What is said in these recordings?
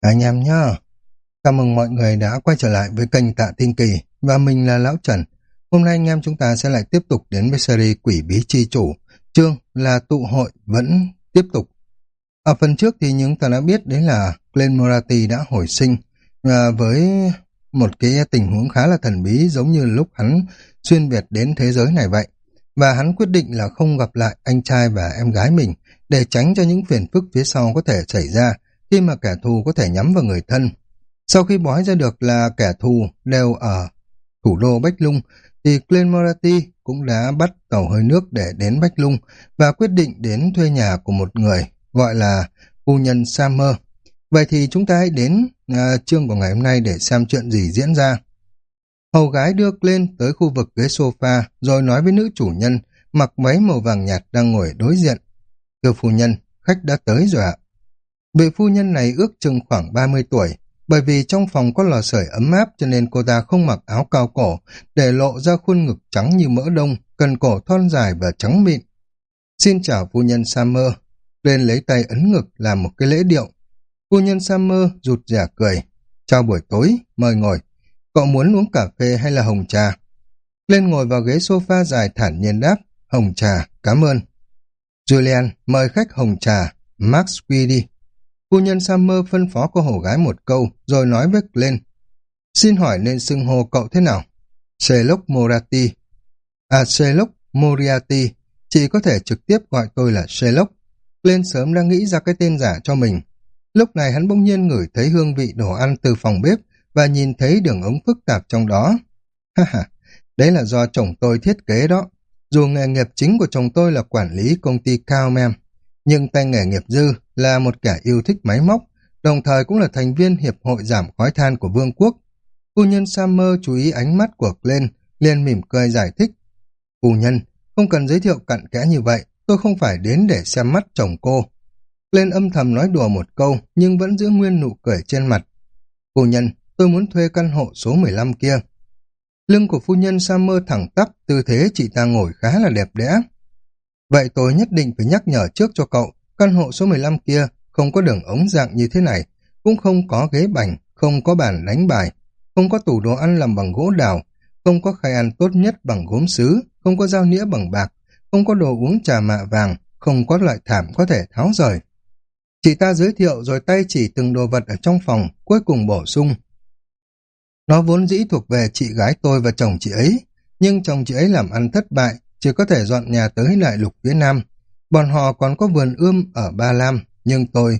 Anh em nhá, chào mừng mọi người đã quay trở lại với kênh Tạ Tinh Kỳ và mình là Lão Trần. Hôm nay anh em chúng ta sẽ lại tiếp tục đến với series Quỷ Bí Chi Chủ, chương là tụ hội vẫn tiếp tục. Ở phần trước thì những ta đã biết đấy là Glenn Morati đã hồi sinh và với một cái tình huống khá là thần bí giống như lúc hắn xuyên Việt đến thế giới này vậy. Và hắn quyết định là không gặp lại anh trai và em gái mình để tránh cho những phiền phức phía sau có thể xảy ra khi mà kẻ thù có thể nhắm vào người thân. Sau khi bói ra được là kẻ thù đều ở thủ đô Bách Lung, thì Glenn Moratti cũng đã bắt tàu hơi nước để đến Bách Lung và quyết định đến thuê nhà của một người gọi là phu nhân Summer. Vậy thì chúng ta hãy đến à, chương của ngày hôm nay để xem chuyện gì diễn ra. Hầu gái đưa lên tới khu vực ghế sofa rồi nói với nữ chủ nhân mặc váy màu vàng nhạt đang ngồi đối diện. Thưa phu nhân, khách đã tới rồi ạ. Vị phu nhân này ước chừng khoảng 30 tuổi, bởi vì trong phòng có lò sưởi ấm áp cho nên cô ta không mặc áo cao cổ, để lộ ra khuôn ngực trắng như mỡ đông, cần cổ thon dài và trắng mịn. Xin chào phu nhân Summer. Lên lấy tay ấn ngực làm một cái lễ điệu. Phu nhân Summer rụt rẻ cười. Chào buổi tối, mời ngồi. Cậu muốn uống cà phê hay là hồng trà? Lên ngồi vào ghế sofa dài thản nhiên đáp. Hồng trà, cảm ơn. Julian, mời khách hồng trà. Max Quy đi. Phu nhân Summer phân phó cô hầu gái một câu, rồi nói với lên. Xin hỏi nên xưng hô cậu thế nào? Sherlock Morati. À, Sherlock Moriarty. Chị có thể trực tiếp gọi tôi là Sherlock. Lên sớm đang nghĩ ra cái tên giả cho mình. Lúc này hắn bỗng nhiên ngửi thấy hương vị đồ ăn từ phòng bếp và nhìn thấy đường ống phức tạp trong đó. Ha ha, đấy là do chồng tôi thiết kế đó. Dù nghề nghiệp chính của chồng tôi là quản lý công ty Cao Mem, nhưng tay nghề nghiệp dư là một kẻ yêu thích máy móc, đồng thời cũng là thành viên Hiệp hội Giảm Khói Than của Vương quốc. Phu nhân Summer chú ý ánh mắt của Glenn, liền mỉm cười giải thích. Phu nhân, không cần giới thiệu cặn kẽ như vậy, tôi không phải đến để xem mắt chồng cô. Glenn âm thầm nói đùa một câu, nhưng vẫn giữ nguyên nụ cười trên mặt. Phu nhân, tôi muốn thuê căn hộ số 15 kia. Lưng của phu nhân Summer thẳng tắp, tư thế chị ta ngồi khá là đẹp đẽ. Vậy tôi nhất định phải nhắc nhở trước cho cậu, căn hộ số 15 kia không có đường ống dạng như thế này, cũng không có ghế bành, không có bàn đánh bài, không có tủ đồ ăn làm bằng gỗ đào, không có khay ăn tốt nhất bằng gốm sứ, không có dao nĩa bằng bạc, không có đồ uống trà mạ vàng, không có loại thảm có thể tháo rời. Chị ta giới thiệu rồi tay chỉ từng đồ vật ở trong phòng, cuối cùng bổ sung. Nó vốn dĩ thuộc về chị gái tôi và chồng chị ấy, nhưng chồng chị ấy làm ăn thất bại, chỉ có thể dọn nhà tới lại lục phía Nam. Bọn họ còn có vườn ươm ở Ba Lam, nhưng tôi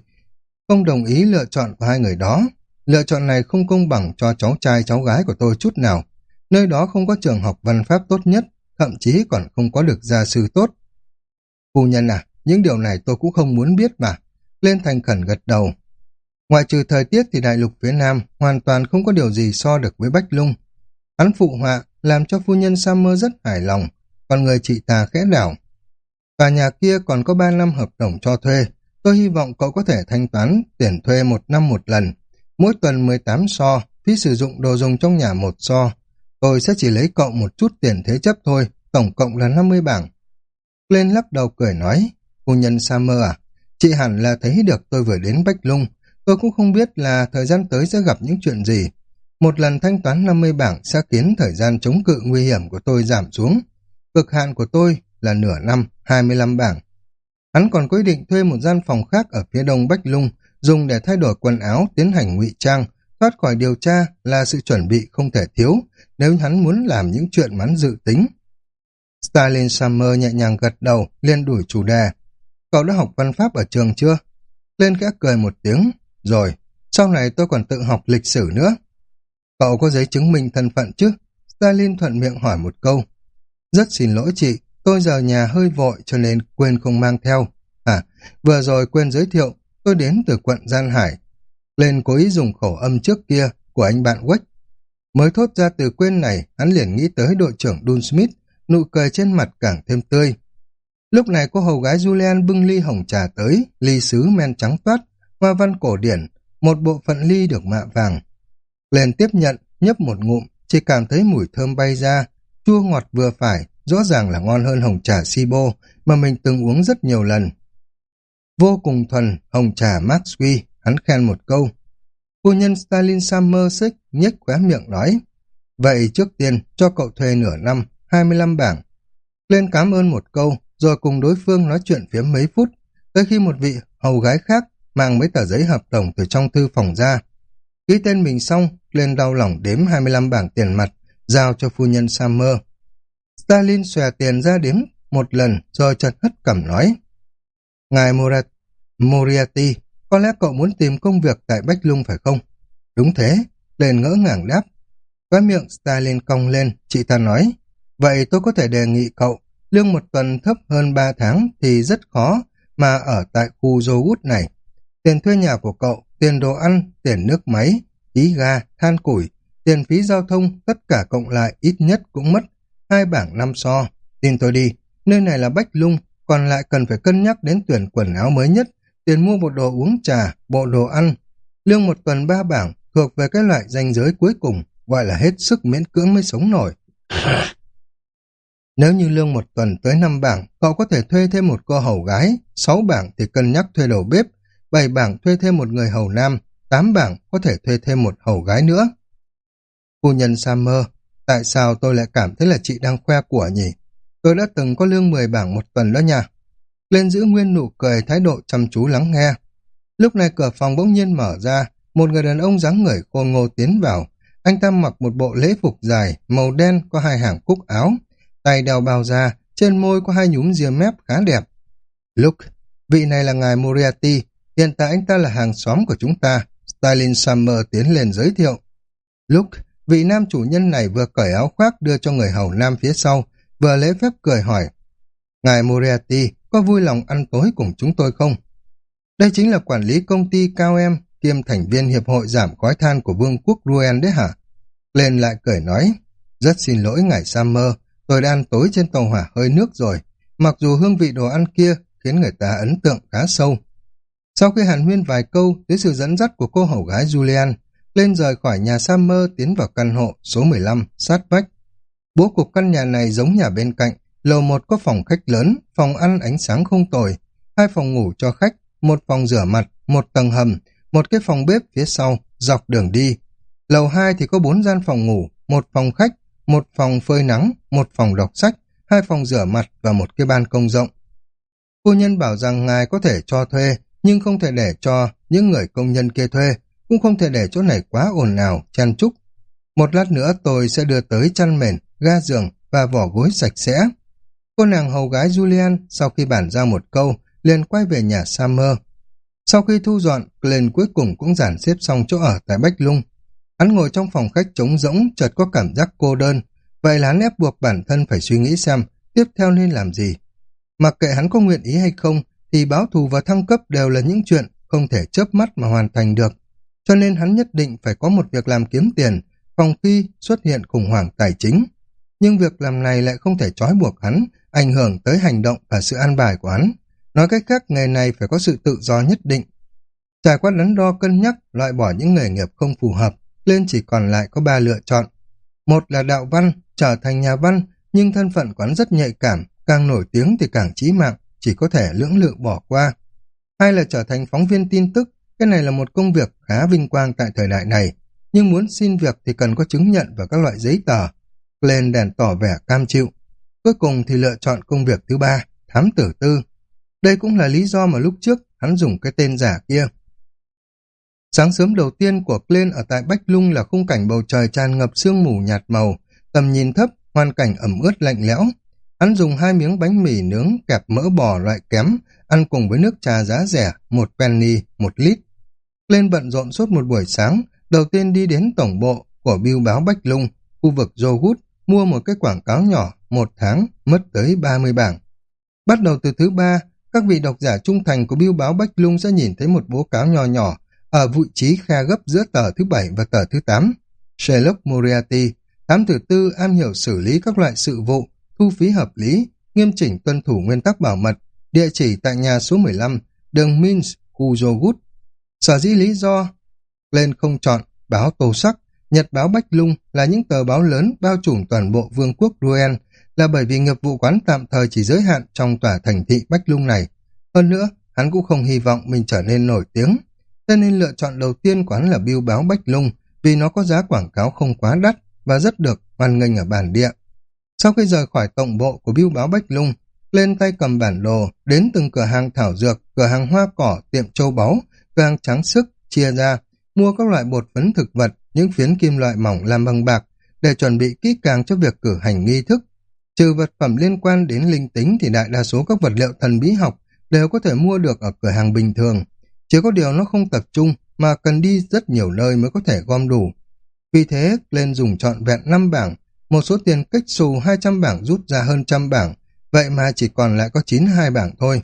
không đồng ý lựa chọn của hai người đó. Lựa chọn này không công bằng cho cháu trai cháu gái của tôi chút nào. Nơi đó không có trường học văn pháp tốt nhất, thậm chí còn không có được gia sư tốt. Phu nhân à, những điều này tôi cũng không muốn biết mà. Lên thành khẩn gật đầu. ngoài trừ thời tiết thì đại lục phía Nam hoàn toàn không có điều gì so được với Bách Lung. Hắn phụ họa làm cho phu nhân Summer rất hài lòng, còn người chị ta khẽ đảo. Tòa nhà kia còn có 3 năm hợp đồng cho thuê. Tôi hy vọng cậu có thể thanh toán tiền thuê một năm một lần. Mỗi tuần 18 so, phí sử dụng đồ dùng trong nhà một so. Tôi sẽ chỉ lấy cậu một chút tiền thế chấp thôi, tổng cộng là 50 bảng. Lên lắc đầu cười nói, phu nhân Summer à, chị hẳn là thấy được tôi vừa đến Bách Lung. Tôi cũng không biết là thời gian tới sẽ gặp những chuyện gì. Một lần thanh toán 50 bảng sẽ khiến thời gian chống cự nguy hiểm của tôi giảm xuống. Cực hạn của tôi là nửa năm, 25 bảng. Hắn còn quyết định thuê một gian phòng khác ở phía đông Bách Lung, dùng để thay đổi quần áo, tiến hành ngụy trang, thoát khỏi điều tra là sự chuẩn bị không thể thiếu nếu hắn muốn làm những chuyện mà hắn dự tính. Stalin Summer nhẹ nhàng gật đầu, liên đuổi chủ đề. Cậu đã học văn pháp ở trường chưa? Lên khẽ cười một tiếng. Rồi, sau này tôi còn tự học lịch sử nữa. Cậu có giấy chứng minh thân phận chứ? Stalin thuận miệng hỏi một câu. Rất xin lỗi chị, tôi giờ nhà hơi vội cho nên quên không mang theo. À, vừa rồi quên giới thiệu, tôi đến từ quận Gian Hải. Lên cố ý dùng khẩu âm trước kia của anh bạn Quách. Mới thốt ra từ quên này, hắn liền nghĩ tới đội trưởng Dun Smith, nụ cười trên mặt càng thêm tươi. Lúc này cô hầu gái Julian bưng ly hồng trà tới, ly sứ men trắng toát, hoa văn cổ điển, một bộ phận ly được mạ vàng. Lên tiếp nhận, nhấp một ngụm, chỉ cảm thấy mùi thơm bay ra, chua ngọt vừa phải, rõ ràng là ngon hơn hồng trà Sibo mà mình từng uống rất nhiều lần. Vô cùng thuần, hồng trà Maxwell, hắn khen một câu. Phu nhân Stalin Summersick nhếch khóe miệng nói, vậy trước tiên cho cậu thuê nửa năm, 25 bảng. Lên cảm ơn một câu, rồi cùng đối phương nói chuyện phía mấy phút, tới khi một vị hầu gái khác mang mấy tờ giấy hợp đồng từ trong thư phòng ra. Ký tên mình xong, lên đau lòng đếm 25 bảng tiền mặt, giao cho phu nhân Summer. Stalin xòe tiền ra đếm một lần rồi chợt hất cẩm nói. Ngài Murat, Moriarty, có lẽ cậu muốn tìm công việc tại Bách Lung phải không? Đúng thế, lên ngỡ ngàng đáp. Cái miệng Stalin cong lên, chị ta nói. Vậy tôi có thể đề nghị cậu, lương một tuần thấp hơn ba tháng thì rất khó mà ở tại khu Jowood này. Tiền thuê nhà của cậu, tiền đồ ăn, tiền nước máy, khí ga, than củi, tiền phí giao thông, tất cả cộng lại ít nhất cũng mất hai bảng năm so. Tin tôi đi, nơi này là Bách Lung, còn lại cần phải cân nhắc đến tuyển quần áo mới nhất, tiền mua bộ đồ uống trà, bộ đồ ăn. Lương một tuần ba bảng thuộc về cái loại danh giới cuối cùng, gọi là hết sức miễn cưỡng mới sống nổi. Nếu như lương một tuần tới năm bảng, cậu có thể thuê thêm một cô hầu gái, sáu bảng thì cân nhắc thuê đầu bếp, bảy bảng thuê thêm một người hầu nam, tám bảng có thể thuê thêm một hầu gái nữa. Phu nhân Summer, tại sao tôi lại cảm thấy là chị đang khoe của nhỉ? Tôi đã từng có lương 10 bảng một tuần đó nha. Lên giữ nguyên nụ cười thái độ chăm chú lắng nghe. Lúc này cửa phòng bỗng nhiên mở ra, một người đàn ông dáng người khô ngô tiến vào. Anh ta mặc một bộ lễ phục dài, màu đen có hai hàng cúc áo, tay đeo bao da, trên môi có hai nhúm ria mép khá đẹp. Look, vị này là ngài Moriarty, hiện tại anh ta là hàng xóm của chúng ta. Stalin Summer tiến lên giới thiệu. Look, vị nam chủ nhân này vừa cởi áo khoác đưa cho người hầu nam phía sau, vừa lễ phép cười hỏi. Ngài Moriarty, có vui lòng ăn tối cùng chúng tôi không? Đây chính là quản lý công ty Cao Em, kiêm thành viên Hiệp hội Giảm Khói Than của Vương quốc Ruen đấy hả? Lên lại cười nói, rất xin lỗi ngài Summer, tôi đã ăn tối trên tàu hỏa hơi nước rồi, mặc dù hương vị đồ ăn kia khiến người ta ấn tượng khá sâu. Sau khi hàn huyên vài câu, dưới sự dẫn dắt của cô hầu gái Julian, lên rời khỏi nhà Summer tiến vào căn hộ số 15, sát vách. Bố cục căn nhà này giống nhà bên cạnh, lầu một có phòng khách lớn, phòng ăn ánh sáng không tồi, hai phòng ngủ cho khách, một phòng rửa mặt, một tầng hầm, một cái phòng bếp phía sau, dọc đường đi. Lầu hai thì có bốn gian phòng ngủ, một phòng khách, một phòng phơi nắng, một phòng đọc sách, hai phòng rửa mặt và một cái ban công rộng. Phu nhân bảo rằng ngài có thể cho thuê, nhưng không thể để cho những người công nhân kia thuê, cũng không thể để chỗ này quá ồn ào, chăn trúc Một lát nữa tôi sẽ đưa tới chăn mền, ga giường và vỏ gối sạch sẽ. Cô nàng hầu gái Julian sau khi bản ra một câu, liền quay về nhà Summer. Sau khi thu dọn, Glenn cuối cùng cũng giản xếp xong chỗ ở tại Bách Lung. Hắn ngồi trong phòng khách trống rỗng, chợt có cảm giác cô đơn. Vậy là hắn ép buộc bản thân phải suy nghĩ xem tiếp theo nên làm gì. Mặc kệ hắn có nguyện ý hay không, thì báo thù và thăng cấp đều là những chuyện không thể chớp mắt mà hoàn thành được. Cho nên hắn nhất định phải có một việc làm kiếm tiền, phòng khi xuất hiện khủng hoảng tài chính. Nhưng việc làm này lại không thể trói buộc hắn, ảnh hưởng tới hành động và sự an bài của hắn. Nói cách khác, nghề này phải có sự tự do nhất định. Trải qua đắn đo cân nhắc, loại bỏ những nghề nghiệp không phù hợp, lên chỉ còn lại có ba lựa chọn. Một là đạo văn, trở thành nhà văn, nhưng thân phận quán rất nhạy cảm, càng nổi tiếng thì càng chí mạng, chỉ có thể lưỡng lự bỏ qua. Hai là trở thành phóng viên tin tức, cái này là một công việc khá vinh quang tại thời đại này, nhưng muốn xin việc thì cần có chứng nhận và các loại giấy tờ. Glenn đèn tỏ vẻ cam chịu. Cuối cùng thì lựa chọn công việc thứ ba, thám tử tư. Đây cũng là lý do mà lúc trước hắn dùng cái tên giả kia. Sáng sớm đầu tiên của Glenn ở tại Bách Lung là khung cảnh bầu trời tràn ngập sương mù nhạt màu, tầm nhìn thấp, hoàn cảnh ẩm ướt lạnh lẽo. Hắn dùng hai miếng bánh mì nướng kẹp mỡ bò loại kém, ăn cùng với nước trà giá rẻ, một penny, một lít. Lên bận rộn suốt một buổi sáng, đầu tiên đi đến tổng bộ của biêu báo Bách Lung, khu vực Jogut, mua một cái quảng cáo nhỏ, một tháng, mất tới 30 bảng. Bắt đầu từ thứ ba, các vị độc giả trung thành của biêu báo Bách Lung sẽ nhìn thấy một bố cáo nhỏ nhỏ ở vị trí khe gấp giữa tờ thứ bảy và tờ thứ tám. Sherlock Moriarty, thám tử tư am hiểu xử lý các loại sự vụ, thu phí hợp lý, nghiêm chỉnh tuân thủ nguyên tắc bảo mật, địa chỉ tại nhà số 15, đường Mins, khu Jogut. Sở dĩ lý do lên không chọn báo tô sắc, Nhật báo Bách Lung là những tờ báo lớn bao trùm toàn bộ vương quốc Ruen là bởi vì nghiệp vụ quán tạm thời chỉ giới hạn trong tòa thành thị Bách Lung này. Hơn nữa, hắn cũng không hy vọng mình trở nên nổi tiếng. cho nên lựa chọn đầu tiên quán là biêu báo Bách Lung vì nó có giá quảng cáo không quá đắt và rất được hoan nghênh ở bản địa. Sau khi rời khỏi tổng bộ của biêu báo Bách Lung, lên tay cầm bản đồ, đến từng cửa hàng thảo dược, cửa hàng hoa cỏ, tiệm châu báu, vàng trắng sức, chia ra, mua các loại bột phấn thực vật, những phiến kim loại mỏng làm bằng bạc, để chuẩn bị kỹ càng cho việc cử hành nghi thức. Trừ vật phẩm liên quan đến linh tính thì đại đa số các vật liệu thần bí học đều có thể mua được ở cửa hàng bình thường. Chỉ có điều nó không tập trung mà cần đi rất nhiều nơi mới có thể gom đủ. Vì thế, lên dùng trọn vẹn năm bảng, một số tiền cách xù 200 bảng rút ra hơn trăm bảng, vậy mà chỉ còn lại có 92 bảng thôi.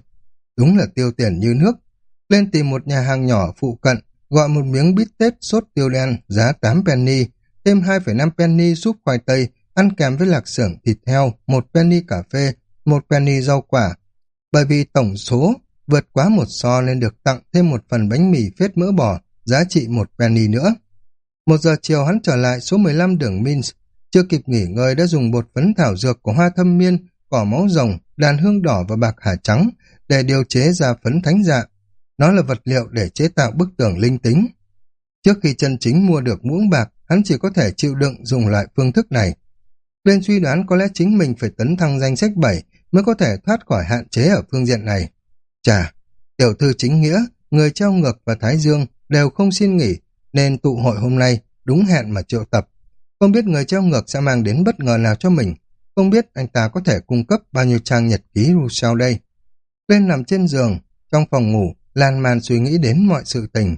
Đúng là tiêu tiền như nước. Lên tìm một nhà hàng nhỏ phụ cận, gọi một miếng bít tết sốt tiêu đen giá 8 penny, thêm 2,5 penny súp khoai tây, ăn kèm với lạc xưởng thịt heo, một penny cà phê, một penny rau quả. Bởi vì tổng số vượt quá một so nên được tặng thêm một phần bánh mì phết mỡ bò, giá trị một penny nữa. Một giờ chiều hắn trở lại số 15 đường Mins, chưa kịp nghỉ ngơi đã dùng bột phấn thảo dược của hoa thâm miên, cỏ máu rồng, đàn hương đỏ và bạc hà trắng để điều chế ra phấn thánh dạ. Nó là vật liệu để chế tạo bức tường linh tính. Trước khi chân chính mua được muỗng bạc, hắn chỉ có thể chịu đựng dùng loại phương thức này. Lên suy đoán có lẽ chính mình phải tấn thăng danh sách 7 mới có thể thoát khỏi hạn chế ở phương diện này. Chà, tiểu thư chính nghĩa, người treo ngược và Thái Dương đều không xin nghỉ, nên tụ hội hôm nay đúng hẹn mà triệu tập. Không biết người treo ngược sẽ mang đến bất ngờ nào cho mình, không biết anh ta có thể cung cấp bao nhiêu trang nhật ký sau đây. Lên nằm trên giường, trong phòng ngủ, lan man suy nghĩ đến mọi sự tình.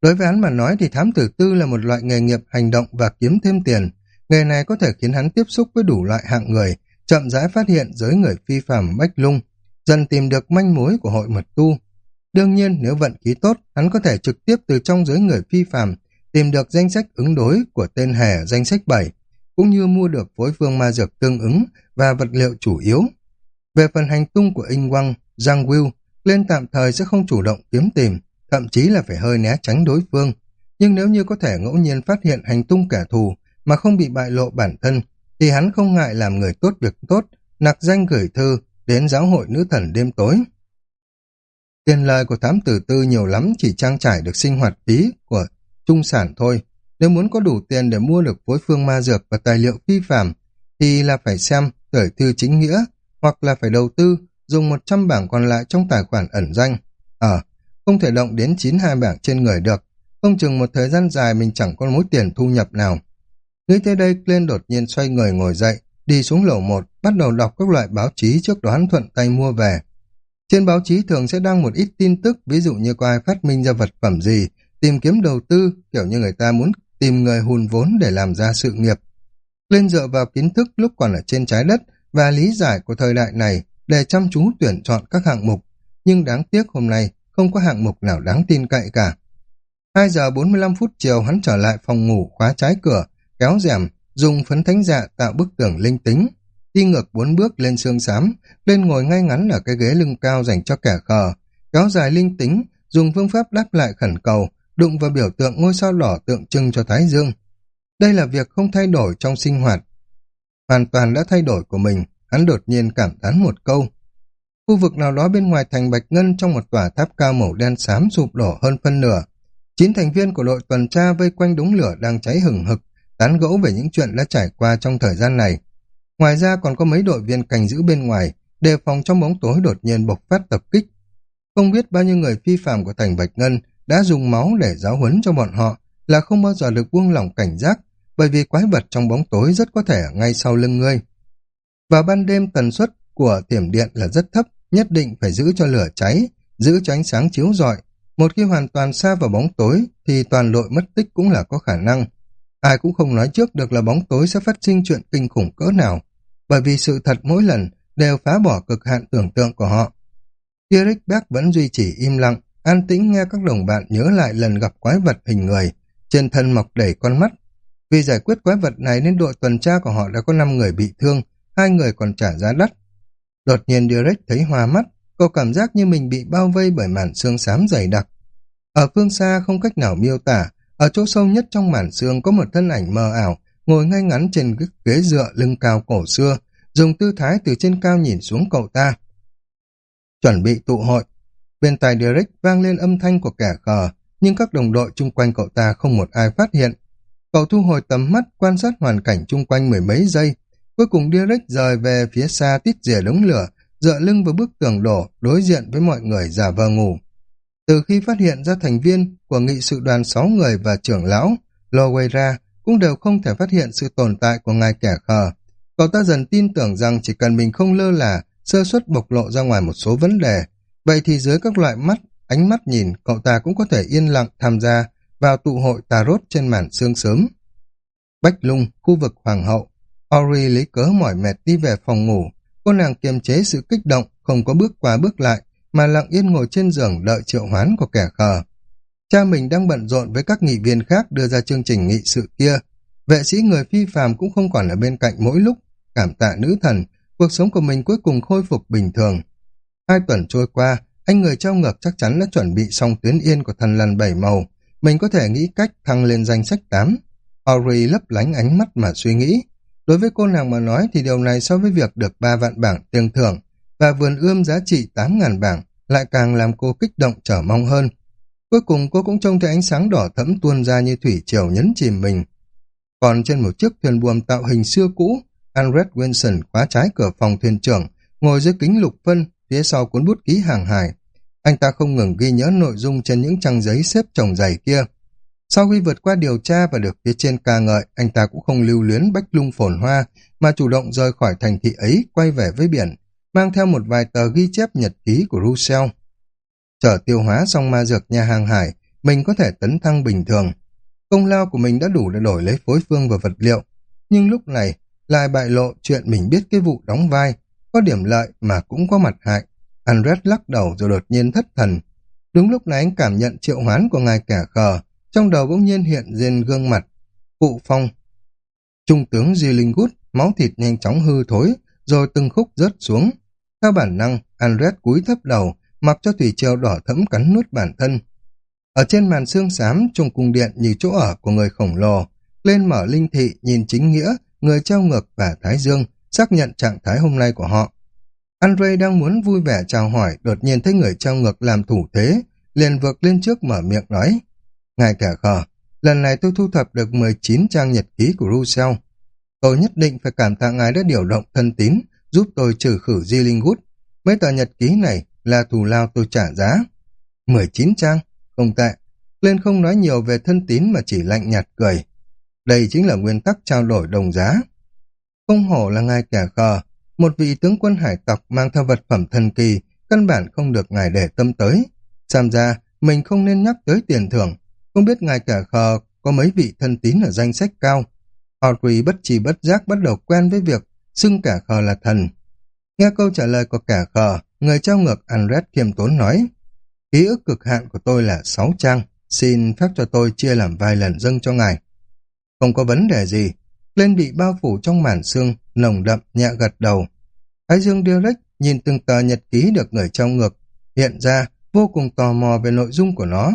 Đối với hắn mà nói thì thám tử tư là một loại nghề nghiệp hành động và kiếm thêm tiền. Nghề này có thể khiến hắn tiếp xúc với đủ loại hạng người, chậm rãi phát hiện giới người phi phạm bách lung, dần tìm được manh mối của hội mật tu. Đương nhiên, nếu vận khí tốt, hắn có thể trực tiếp từ trong giới người phi phạm tìm được danh sách ứng đối của tên hề danh sách 7, cũng như mua được phối phương ma dược tương ứng và vật liệu chủ yếu. Về phần hành tung của Quang, Giang Will, lên tạm thời sẽ không chủ động kiếm tìm, thậm chí là phải hơi né tránh đối phương. Nhưng nếu như có thể ngẫu nhiên phát hiện hành tung kẻ thù mà không bị bại lộ bản thân, thì hắn không ngại làm người tốt việc tốt, nặc danh gửi thư đến giáo hội nữ thần đêm tối. Tiền lời của thám tử tư nhiều lắm chỉ trang trải được sinh hoạt phí của trung sản thôi. Nếu muốn có đủ tiền để mua được phối phương ma dược và tài liệu phi phạm, thì là phải xem thời thư chính nghĩa, hoặc là phải đầu tư, dùng 100 bảng còn lại trong tài khoản ẩn danh. Ờ, không thể động đến 92 bảng trên người được, không chừng một thời gian dài mình chẳng có mối tiền thu nhập nào. Nghĩ tới đây, Glenn đột nhiên xoay người ngồi dậy, đi xuống lầu một, bắt đầu đọc các loại báo chí trước đó hắn thuận tay mua về. Trên báo chí thường sẽ đăng một ít tin tức, ví dụ như có ai phát minh ra vật phẩm gì, tìm kiếm đầu tư, kiểu như người ta muốn tìm người hùn vốn để làm ra sự nghiệp. Lên dựa vào kiến thức lúc còn ở trên trái đất và lý giải của thời đại này để chăm chú tuyển chọn các hạng mục, nhưng đáng tiếc hôm nay không có hạng mục nào đáng tin cậy cả. 2 giờ 45 phút chiều hắn trở lại phòng ngủ khóa trái cửa, kéo rèm, dùng phấn thánh dạ tạo bức tường linh tính. Đi ngược bốn bước lên xương xám, lên ngồi ngay ngắn ở cái ghế lưng cao dành cho kẻ khờ, kéo dài linh tính, dùng phương pháp đáp lại khẩn cầu, đụng vào biểu tượng ngôi sao đỏ tượng trưng cho Thái Dương. Đây là việc không thay đổi trong sinh hoạt. Hoàn toàn đã thay đổi của mình, hắn đột nhiên cảm thán một câu. Khu vực nào đó bên ngoài thành Bạch Ngân trong một tòa tháp cao màu đen xám sụp đổ hơn phân nửa. Chín thành viên của đội tuần tra vây quanh đống lửa đang cháy hừng hực, tán gẫu về những chuyện đã trải qua trong thời gian này. Ngoài ra còn có mấy đội viên canh giữ bên ngoài, đề phòng trong bóng tối đột nhiên bộc phát tập kích. Không biết bao nhiêu người phi phạm của thành Bạch Ngân đã dùng máu để giáo huấn cho bọn họ là không bao giờ được buông lỏng cảnh giác, bởi vì quái vật trong bóng tối rất có thể ở ngay sau lưng ngươi. Vào ban đêm tần suất của tiềm điện là rất thấp, nhất định phải giữ cho lửa cháy, giữ cho ánh sáng chiếu rọi. Một khi hoàn toàn xa vào bóng tối thì toàn đội mất tích cũng là có khả năng. Ai cũng không nói trước được là bóng tối sẽ phát sinh chuyện kinh khủng cỡ nào, bởi vì sự thật mỗi lần đều phá bỏ cực hạn tưởng tượng của họ. Eric Beck vẫn duy trì im lặng, an tĩnh nghe các đồng bạn nhớ lại lần gặp quái vật hình người, trên thân mọc đầy con mắt. Vì giải quyết quái vật này nên đội tuần tra của họ đã có 5 người bị thương, hai người còn trả giá đắt. Đột nhiên Derek thấy hoa mắt, cô cảm giác như mình bị bao vây bởi màn xương xám dày đặc. Ở phương xa không cách nào miêu tả, ở chỗ sâu nhất trong màn xương có một thân ảnh mờ ảo, ngồi ngay ngắn trên cái ghế dựa lưng cao cổ xưa, dùng tư thái từ trên cao nhìn xuống cậu ta. Chuẩn bị tụ hội. Bên tai Derek vang lên âm thanh của kẻ khờ, nhưng các đồng đội chung quanh cậu ta không một ai phát hiện. Cậu thu hồi tầm mắt quan sát hoàn cảnh chung quanh mười mấy giây, cuối cùng direct rời về phía xa tít rìa đống lửa, dựa lưng vào bức tường đổ, đối diện với mọi người giả vờ ngủ. Từ khi phát hiện ra thành viên của nghị sự đoàn 6 người và trưởng lão, Loweira cũng đều không thể phát hiện sự tồn tại của ngài kẻ khờ. Cậu ta dần tin tưởng rằng chỉ cần mình không lơ là, sơ suất bộc lộ ra ngoài một số vấn đề, vậy thì dưới các loại mắt, ánh mắt nhìn, cậu ta cũng có thể yên lặng tham gia vào tụ hội tarot trên màn sương sớm. Bách lung, khu vực hoàng hậu, Ori lấy cớ mỏi mệt đi về phòng ngủ, cô nàng kiềm chế sự kích động, không có bước qua bước lại, mà lặng yên ngồi trên giường đợi triệu hoán của kẻ khờ. Cha mình đang bận rộn với các nghị viên khác đưa ra chương trình nghị sự kia. Vệ sĩ người phi phàm cũng không còn ở bên cạnh mỗi lúc. Cảm tạ nữ thần, cuộc sống của mình cuối cùng khôi phục bình thường. Hai tuần trôi qua, anh người trao ngược chắc chắn đã chuẩn bị xong tuyến yên của thần lần bảy màu. Mình có thể nghĩ cách thăng lên danh sách 8. Ori lấp lánh ánh mắt mà suy nghĩ. Đối với cô nàng mà nói thì điều này so với việc được ba vạn bảng tiền thưởng và vườn ươm giá trị 8.000 bảng lại càng làm cô kích động trở mong hơn. Cuối cùng cô cũng trông thấy ánh sáng đỏ thẫm tuôn ra như thủy triều nhấn chìm mình. Còn trên một chiếc thuyền buồm tạo hình xưa cũ, Andret Wilson khóa trái cửa phòng thuyền trưởng, ngồi dưới kính lục phân, phía sau cuốn bút ký hàng hải. Anh ta không ngừng ghi nhớ nội dung trên những trang giấy xếp chồng dày kia. Sau khi vượt qua điều tra và được phía trên ca ngợi, anh ta cũng không lưu luyến bách lung phồn hoa, mà chủ động rời khỏi thành thị ấy, quay về với biển, mang theo một vài tờ ghi chép nhật ký của Russell. Trở tiêu hóa xong ma dược nhà hàng hải, mình có thể tấn thăng bình thường. Công lao của mình đã đủ để đổi lấy phối phương và vật liệu, nhưng lúc này lại bại lộ chuyện mình biết cái vụ đóng vai, có điểm lợi mà cũng có mặt hại. Andres lắc đầu rồi đột nhiên thất thần. Đúng lúc này anh cảm nhận triệu hoán của ngài kẻ khờ, trong đầu bỗng nhiên hiện lên gương mặt. Cụ phong. Trung tướng Di Linh Gút, máu thịt nhanh chóng hư thối, rồi từng khúc rớt xuống. Theo bản năng, Andres cúi thấp đầu, mặc cho thủy triều đỏ thẫm cắn nuốt bản thân. Ở trên màn xương xám, trong cung điện như chỗ ở của người khổng lồ, lên mở linh thị nhìn chính nghĩa, người treo ngược và Thái Dương, xác nhận trạng thái hôm nay của họ. Andre đang muốn vui vẻ chào hỏi, đột nhiên thấy người treo ngược làm thủ thế, liền vượt lên trước mở miệng nói. Ngài cả khờ, lần này tôi thu thập được 19 trang nhật ký của Russell. Tôi nhất định phải cảm tạ ngài đã điều động thân tín, giúp tôi trừ khử Di Linh Gút. Mấy tờ nhật ký này là thù lao tôi trả giá. 19 trang, không tệ. Lên không nói nhiều về thân tín mà chỉ lạnh nhạt cười. Đây chính là nguyên tắc trao đổi đồng giá. Không hổ là ngài kẻ khờ, một vị tướng quân hải tộc mang theo vật phẩm thần kỳ, căn bản không được ngài để tâm tới. sam ra, mình không nên nhắc tới tiền thưởng. Không biết ngài cả khờ có mấy vị thân tín ở danh sách cao. Audrey bất trì bất giác bắt đầu quen với việc xưng cả khờ là thần. Nghe câu trả lời của cả khờ, người trao ngược Andres khiêm tốn nói, ký ức cực hạn của tôi là 6 trang, xin phép cho tôi chia làm vài lần dâng cho ngài. Không có vấn đề gì, lên bị bao phủ trong màn xương, nồng đậm, nhẹ gật đầu. Thái Dương Direct nhìn từng tờ nhật ký được người trao ngược, hiện ra vô cùng tò mò về nội dung của nó.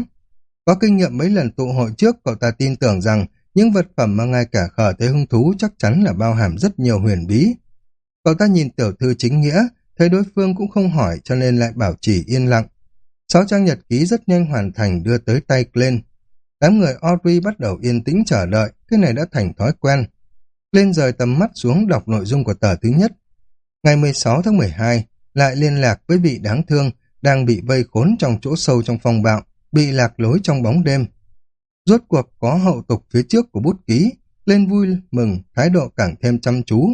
Có kinh nghiệm mấy lần tụ hội trước, cậu ta tin tưởng rằng những vật phẩm mà ngài cả khở thấy hứng thú chắc chắn là bao hàm rất nhiều huyền bí. Cậu ta nhìn tiểu thư chính nghĩa, thấy đối phương cũng không hỏi cho nên lại bảo chỉ yên lặng. Sáu trang nhật ký rất nhanh hoàn thành đưa tới tay lên. Đám người Audrey bắt đầu yên tĩnh chờ đợi, cái này đã thành thói quen. Lên rời tầm mắt xuống đọc nội dung của tờ thứ nhất. Ngày 16 tháng 12, lại liên lạc với vị đáng thương đang bị vây khốn trong chỗ sâu trong phòng bạo, bị lạc lối trong bóng đêm. Rốt cuộc có hậu tục phía trước của bút ký, lên vui mừng, thái độ càng thêm chăm chú.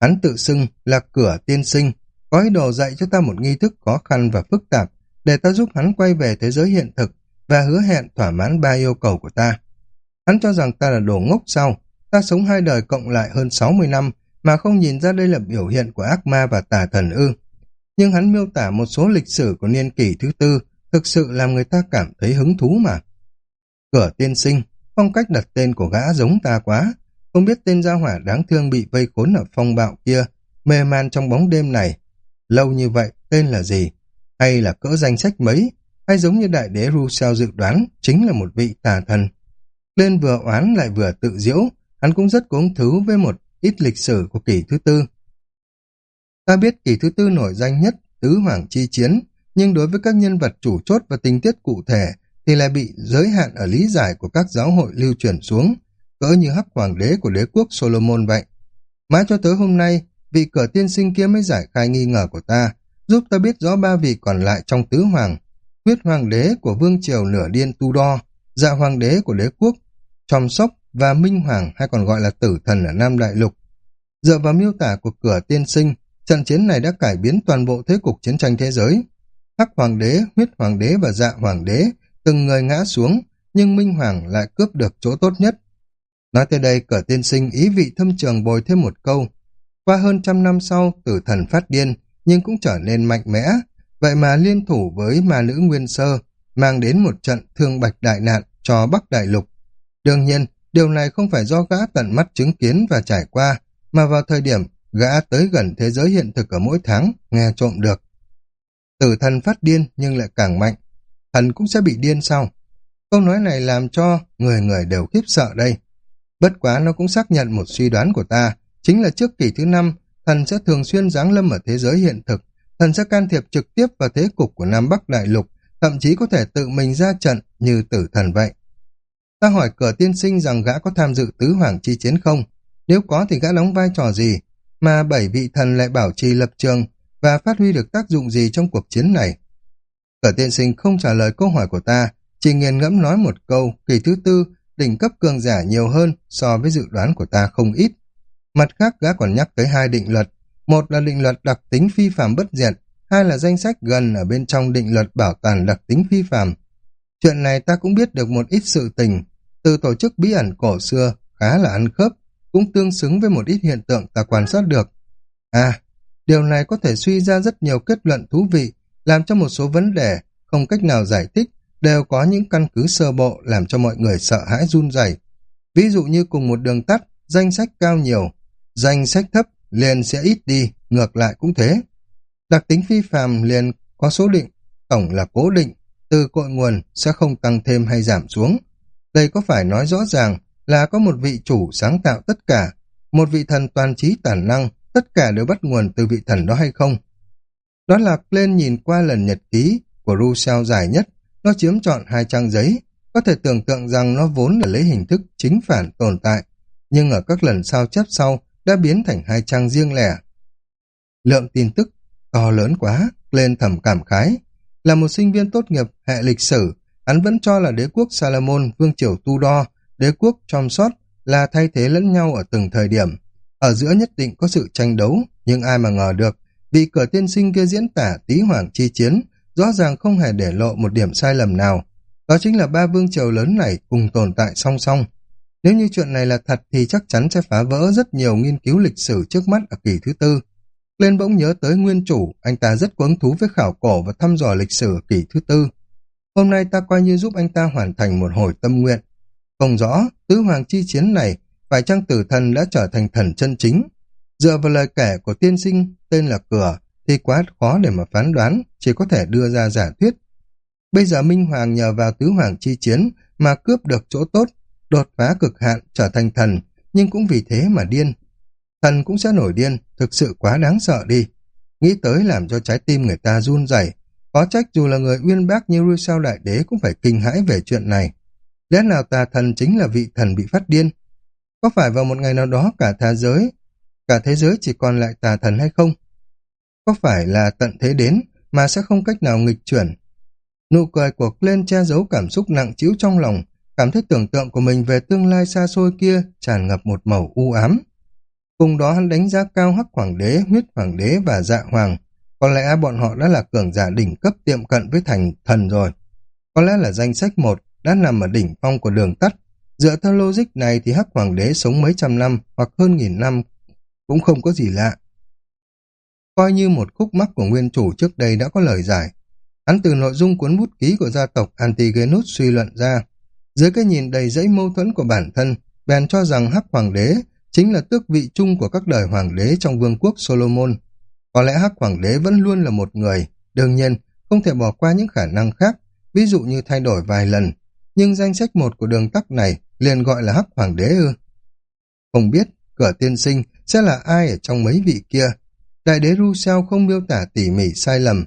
Hắn tự xưng là cửa tiên sinh, có ý đồ dạy cho ta một nghi thức khó khăn và phức tạp, để ta giúp hắn quay về thế giới hiện thực và hứa hẹn thỏa mãn ba yêu cầu của ta. Hắn cho rằng ta là đồ ngốc sau, ta sống hai đời cộng lại hơn 60 năm mà không nhìn ra đây là biểu hiện của ác ma và tà thần ư. Nhưng hắn miêu tả một số lịch sử của niên kỷ thứ tư thực sự làm người ta cảm thấy hứng thú mà. Cửa tiên sinh, phong cách đặt tên của gã giống ta quá, không biết tên gia hỏa đáng thương bị vây khốn ở phong bạo kia, mê man trong bóng đêm này. Lâu như vậy, tên là gì? Hay là cỡ danh sách mấy? Hay giống như đại đế Rousseau dự đoán, chính là một vị tà thần? Lên vừa oán lại vừa tự diễu, hắn cũng rất có thứ với một ít lịch sử của kỷ thứ tư. Ta biết kỷ thứ tư nổi danh nhất, tứ hoàng chi chiến, nhưng đối với các nhân vật chủ chốt và tình tiết cụ thể thì lại bị giới hạn ở lý giải của các giáo hội lưu truyền xuống, cỡ như hắc hoàng đế của đế quốc Solomon vậy. Mãi cho tới hôm nay, vị cửa tiên sinh kia mới giải khai nghi ngờ của ta, giúp ta biết rõ ba vị còn lại trong tứ hoàng, huyết hoàng đế của vương triều nửa điên tu đo, dạ hoàng đế của đế quốc, tròm sóc và minh hoàng hay còn gọi là tử thần ở Nam Đại Lục. Dựa vào miêu tả của cửa tiên sinh, trận chiến này đã cải biến toàn bộ thế cục chiến tranh thế giới. Hắc hoàng đế, huyết hoàng đế và dạ hoàng đế từng người ngã xuống, nhưng Minh Hoàng lại cướp được chỗ tốt nhất. Nói tới đây, cờ tiên sinh ý vị thâm trường bồi thêm một câu. Qua hơn trăm năm sau, tử thần phát điên, nhưng cũng trở nên mạnh mẽ. Vậy mà liên thủ với ma nữ Nguyên Sơ, mang đến một trận thương bạch đại nạn cho Bắc Đại Lục. Đương nhiên, điều này không phải do gã tận mắt chứng kiến và trải qua, mà vào thời điểm gã tới gần thế giới hiện thực ở mỗi tháng, nghe trộm được. Tử thần phát điên nhưng lại càng mạnh, thần cũng sẽ bị điên sau. Câu nói này làm cho người người đều khiếp sợ đây. Bất quá nó cũng xác nhận một suy đoán của ta, chính là trước kỷ thứ năm, thần sẽ thường xuyên giáng lâm ở thế giới hiện thực, thần sẽ can thiệp trực tiếp vào thế cục của Nam Bắc Đại Lục, thậm chí có thể tự mình ra trận như tử thần vậy. Ta hỏi cửa tiên sinh rằng gã có tham dự tứ hoàng chi chiến không? Nếu có thì gã đóng vai trò gì? Mà bảy vị thần lại bảo trì lập trường và phát huy được tác dụng gì trong cuộc chiến này? Cả tiên sinh không trả lời câu hỏi của ta, chỉ nghiền ngẫm nói một câu, kỳ thứ tư, đỉnh cấp cường giả nhiều hơn so với dự đoán của ta không ít. Mặt khác gã còn nhắc tới hai định luật, một là định luật đặc tính phi phạm bất diệt, hai là danh sách gần ở bên trong định luật bảo toàn đặc tính phi phạm. Chuyện này ta cũng biết được một ít sự tình, từ tổ chức bí ẩn cổ xưa khá là ăn khớp, cũng tương xứng với một ít hiện tượng ta quan sát được. À, điều này có thể suy ra rất nhiều kết luận thú vị làm cho một số vấn đề không cách nào giải thích đều có những căn cứ sơ bộ làm cho mọi người sợ hãi run rẩy. Ví dụ như cùng một đường tắt, danh sách cao nhiều, danh sách thấp liền sẽ ít đi, ngược lại cũng thế. Đặc tính phi phàm liền có số định, tổng là cố định, từ cội nguồn sẽ không tăng thêm hay giảm xuống. Đây có phải nói rõ ràng là có một vị chủ sáng tạo tất cả, một vị thần toàn trí tản năng, tất cả đều bắt nguồn từ vị thần đó hay không? Đó là lên nhìn qua lần nhật ký của Rousseau dài nhất, nó chiếm trọn hai trang giấy, có thể tưởng tượng rằng nó vốn là lấy hình thức chính phản tồn tại, nhưng ở các lần sao chép sau đã biến thành hai trang riêng lẻ. Lượng tin tức to lớn quá, lên thầm cảm khái. Là một sinh viên tốt nghiệp hệ lịch sử, hắn vẫn cho là đế quốc Salomon, vương triều Tu đế quốc Chom là thay thế lẫn nhau ở từng thời điểm. Ở giữa nhất định có sự tranh đấu, nhưng ai mà ngờ được vì cờ tiên sinh kia diễn tả tý hoàng chi chiến, rõ ràng không hề để lộ một điểm sai lầm nào. Đó chính là ba vương triều lớn này cùng tồn tại song song. Nếu như chuyện này là thật thì chắc chắn sẽ phá vỡ rất nhiều nghiên cứu lịch sử trước mắt ở kỳ thứ tư. Lên bỗng nhớ tới nguyên chủ, anh ta rất quấn thú với khảo cổ và thăm dò lịch sử ở kỳ thứ tư. Hôm nay ta coi như giúp anh ta hoàn thành một hồi tâm nguyện. Không rõ, tứ hoàng chi chiến này, phải chăng tử thần đã trở thành thần chân chính, Dựa vào lời kể của tiên sinh tên là Cửa thì quá khó để mà phán đoán, chỉ có thể đưa ra giả thuyết. Bây giờ Minh Hoàng nhờ vào tứ hoàng chi chiến mà cướp được chỗ tốt, đột phá cực hạn trở thành thần, nhưng cũng vì thế mà điên. Thần cũng sẽ nổi điên, thực sự quá đáng sợ đi. Nghĩ tới làm cho trái tim người ta run rẩy có trách dù là người uyên bác như Rui Sao Đại Đế cũng phải kinh hãi về chuyện này. Lẽ nào tà thần chính là vị thần bị phát điên? Có phải vào một ngày nào đó cả thế giới cả thế giới chỉ còn lại tà thần hay không? Có phải là tận thế đến mà sẽ không cách nào nghịch chuyển? Nụ cười của lên che giấu cảm xúc nặng trĩu trong lòng, cảm thấy tưởng tượng của mình về tương lai xa xôi kia tràn ngập một màu u ám. Cùng đó hắn đánh giá cao hắc hoàng đế, huyết hoàng đế và dạ hoàng. Có lẽ bọn họ đã là cường giả đỉnh cấp tiệm cận với thành thần rồi. Có lẽ là danh sách một đã nằm ở đỉnh phong của đường tắt. Dựa theo logic này thì hắc hoàng đế sống mấy trăm năm hoặc hơn nghìn năm cũng không có gì lạ. Coi như một khúc mắc của nguyên chủ trước đây đã có lời giải. Hắn từ nội dung cuốn bút ký của gia tộc Antigenus suy luận ra. Dưới cái nhìn đầy dẫy mâu thuẫn của bản thân, bèn cho rằng Hắc Hoàng đế chính là tước vị chung của các đời hoàng đế trong vương quốc Solomon. Có lẽ Hắc Hoàng đế vẫn luôn là một người, đương nhiên không thể bỏ qua những khả năng khác, ví dụ như thay đổi vài lần, nhưng danh sách một của đường tắc này liền gọi là Hắc Hoàng đế ư. Không biết, cửa tiên sinh sẽ là ai ở trong mấy vị kia. Đại đế Rousseau không miêu tả tỉ mỉ sai lầm,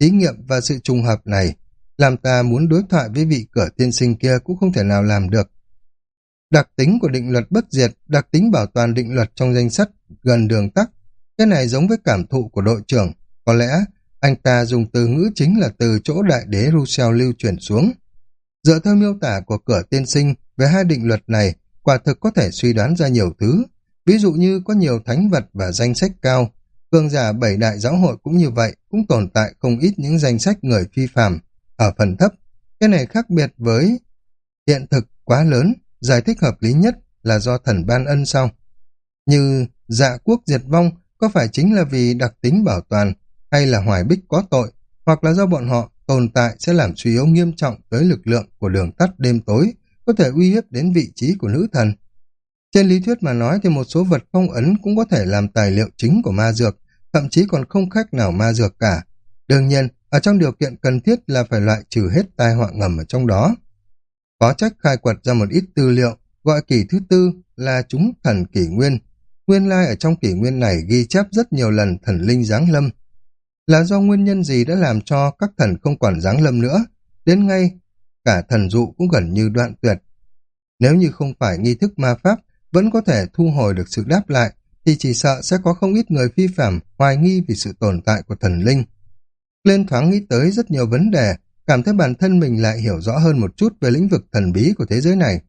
thí nghiệm và sự trùng hợp này làm ta muốn đối thoại với vị cửa tiên sinh kia cũng không thể nào làm được. Đặc tính của định luật bất diệt, đặc tính bảo toàn định luật trong danh sách gần đường tắc. Cái này giống với cảm thụ của đội trưởng. Có lẽ anh ta dùng từ ngữ chính là từ chỗ đại đế Rousseau lưu chuyển xuống. Dựa theo miêu tả của cửa tiên sinh về hai định luật này, quả thực có thể suy đoán ra nhiều thứ. Ví dụ như có nhiều thánh vật và danh sách cao. Cường giả bảy đại giáo hội cũng như vậy, cũng tồn tại không ít những danh sách người phi phàm ở phần thấp. Cái này khác biệt với hiện thực quá lớn, giải thích hợp lý nhất là do thần ban ân sau. Như dạ quốc diệt vong có phải chính là vì đặc tính bảo toàn hay là hoài bích có tội, hoặc là do bọn họ tồn tại sẽ làm suy yếu nghiêm trọng tới lực lượng của đường tắt đêm tối, có thể uy hiếp đến vị trí của nữ thần. Trên lý thuyết mà nói thì một số vật phong ấn cũng có thể làm tài liệu chính của ma dược, thậm chí còn không khác nào ma dược cả. Đương nhiên, ở trong điều kiện cần thiết là phải loại trừ hết tai họa ngầm ở trong đó. Có trách khai quật ra một ít tư liệu, gọi kỷ thứ tư là chúng thần kỷ nguyên. Nguyên lai ở trong kỷ nguyên này ghi chép rất nhiều lần thần linh giáng lâm. Là do nguyên nhân gì đã làm cho các thần không còn giáng lâm nữa, đến ngay cả thần dụ cũng gần như đoạn tuyệt. Nếu như không phải nghi thức ma pháp vẫn có thể thu hồi được sự đáp lại, thì chỉ sợ sẽ có không ít người phi phạm hoài nghi vì sự tồn tại của thần linh. Lên thoáng nghĩ tới rất nhiều vấn đề, cảm thấy bản thân mình lại hiểu rõ hơn một chút về lĩnh vực thần bí của thế giới này.